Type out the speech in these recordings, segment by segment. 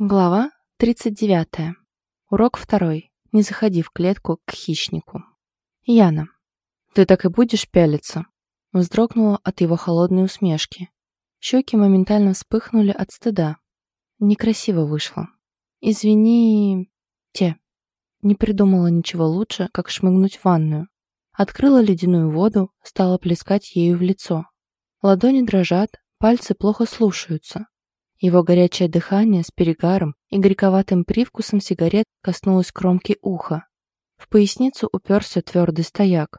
Глава 39. Урок второй. Не заходи в клетку к хищнику. Яна. «Ты так и будешь пялиться?» Вздрогнула от его холодной усмешки. Щеки моментально вспыхнули от стыда. Некрасиво вышло. «Извини...» «Те». Не придумала ничего лучше, как шмыгнуть в ванную. Открыла ледяную воду, стала плескать ею в лицо. Ладони дрожат, пальцы плохо слушаются. Его горячее дыхание с перегаром и горьковатым привкусом сигарет коснулось кромки уха. В поясницу уперся твердый стояк.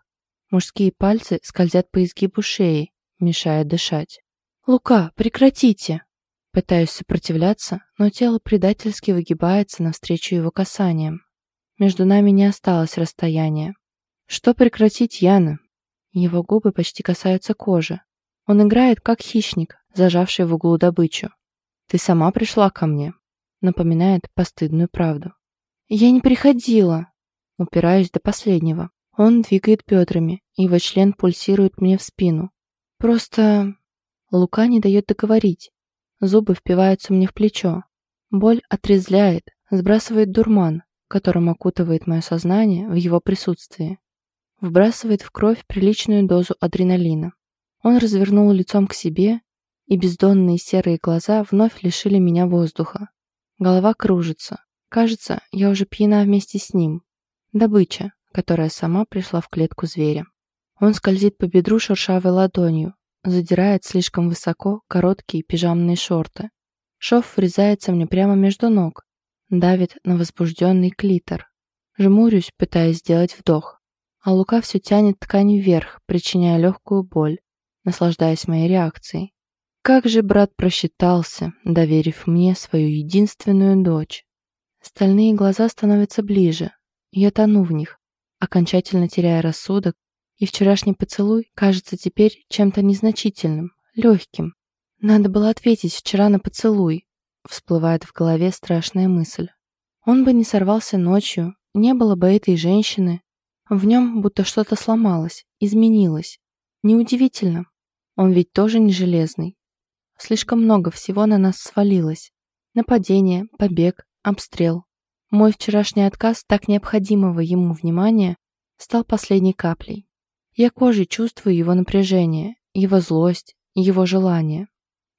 Мужские пальцы скользят по изгибу шеи, мешая дышать. «Лука, прекратите!» Пытаюсь сопротивляться, но тело предательски выгибается навстречу его касаниям. Между нами не осталось расстояния. «Что прекратить, Яна?» Его губы почти касаются кожи. Он играет, как хищник, зажавший в углу добычу. «Ты сама пришла ко мне», — напоминает постыдную правду. «Я не приходила», — упираюсь до последнего. Он двигает бедрами, его член пульсирует мне в спину. Просто... Лука не дает договорить. Зубы впиваются мне в плечо. Боль отрезляет, сбрасывает дурман, которым окутывает мое сознание в его присутствии. Вбрасывает в кровь приличную дозу адреналина. Он развернул лицом к себе и бездонные серые глаза вновь лишили меня воздуха. Голова кружится. Кажется, я уже пьяна вместе с ним. Добыча, которая сама пришла в клетку зверя. Он скользит по бедру шершавой ладонью, задирает слишком высоко короткие пижамные шорты. Шов врезается мне прямо между ног, давит на возбужденный клитор. Жмурюсь, пытаясь сделать вдох. А Лука все тянет ткань вверх, причиняя легкую боль, наслаждаясь моей реакцией. Как же брат просчитался, доверив мне свою единственную дочь. Стальные глаза становятся ближе, я тону в них, окончательно теряя рассудок, и вчерашний поцелуй кажется теперь чем-то незначительным, легким. Надо было ответить вчера на поцелуй, всплывает в голове страшная мысль. Он бы не сорвался ночью, не было бы этой женщины. В нем будто что-то сломалось, изменилось. Неудивительно. Он ведь тоже не железный. Слишком много всего на нас свалилось. Нападение, побег, обстрел. Мой вчерашний отказ так необходимого ему внимания стал последней каплей. Я кожей чувствую его напряжение, его злость, его желание.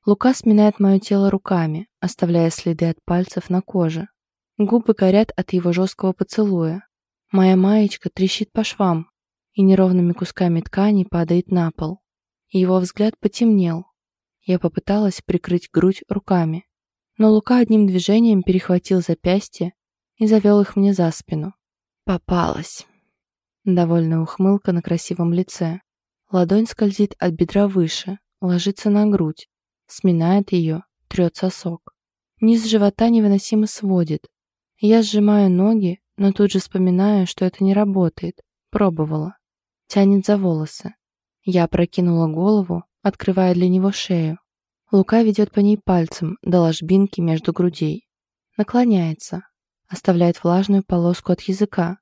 Лука сминает мое тело руками, оставляя следы от пальцев на коже. Губы горят от его жесткого поцелуя. Моя маечка трещит по швам и неровными кусками ткани падает на пол. Его взгляд потемнел, я попыталась прикрыть грудь руками, но Лука одним движением перехватил запястье и завел их мне за спину. Попалась. Довольная ухмылка на красивом лице. Ладонь скользит от бедра выше, ложится на грудь, сминает ее, трет сосок. Низ живота невыносимо сводит. Я сжимаю ноги, но тут же вспоминаю, что это не работает. Пробовала. Тянет за волосы. Я прокинула голову, открывая для него шею. Лука ведет по ней пальцем до ложбинки между грудей. Наклоняется, оставляет влажную полоску от языка,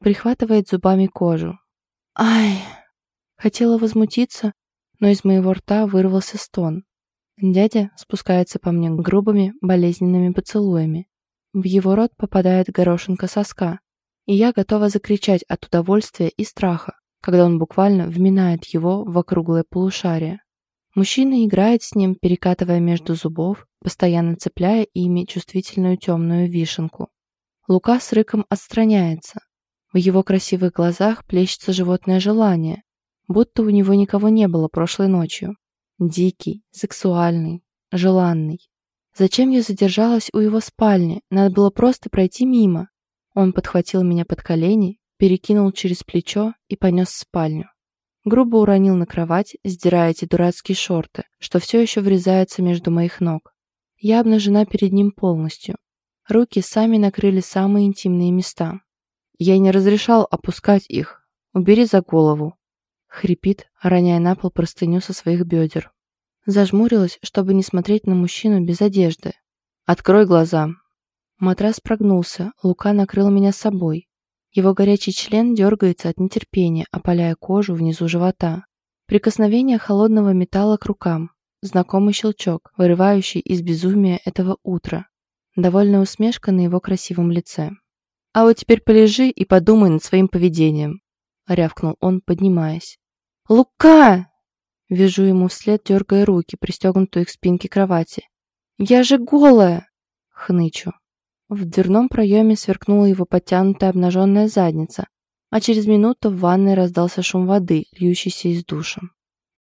прихватывает зубами кожу. «Ай!» Хотела возмутиться, но из моего рта вырвался стон. Дядя спускается по мне грубыми, болезненными поцелуями. В его рот попадает горошинка соска, и я готова закричать от удовольствия и страха когда он буквально вминает его в округлое полушарие. Мужчина играет с ним, перекатывая между зубов, постоянно цепляя ими чувствительную темную вишенку. Лука с рыком отстраняется. В его красивых глазах плещется животное желание, будто у него никого не было прошлой ночью. Дикий, сексуальный, желанный. Зачем я задержалась у его спальни? Надо было просто пройти мимо. Он подхватил меня под колени перекинул через плечо и понес в спальню. Грубо уронил на кровать, сдирая эти дурацкие шорты, что все еще врезаются между моих ног. Я обнажена перед ним полностью. Руки сами накрыли самые интимные места. Я не разрешал опускать их. Убери за голову. Хрипит, роняя на пол простыню со своих бедер. Зажмурилась, чтобы не смотреть на мужчину без одежды. «Открой глаза!» Матрас прогнулся, Лука накрыл меня собой, его горячий член дергается от нетерпения, опаляя кожу внизу живота. Прикосновение холодного металла к рукам. Знакомый щелчок, вырывающий из безумия этого утра. Довольная усмешка на его красивом лице. «А вот теперь полежи и подумай над своим поведением», — рявкнул он, поднимаясь. «Лука!» Вижу ему вслед, дергая руки, пристегнутые к спинке кровати. «Я же голая!» — хнычу. В дверном проеме сверкнула его подтянутая обнаженная задница, а через минуту в ванной раздался шум воды, льющейся из душа.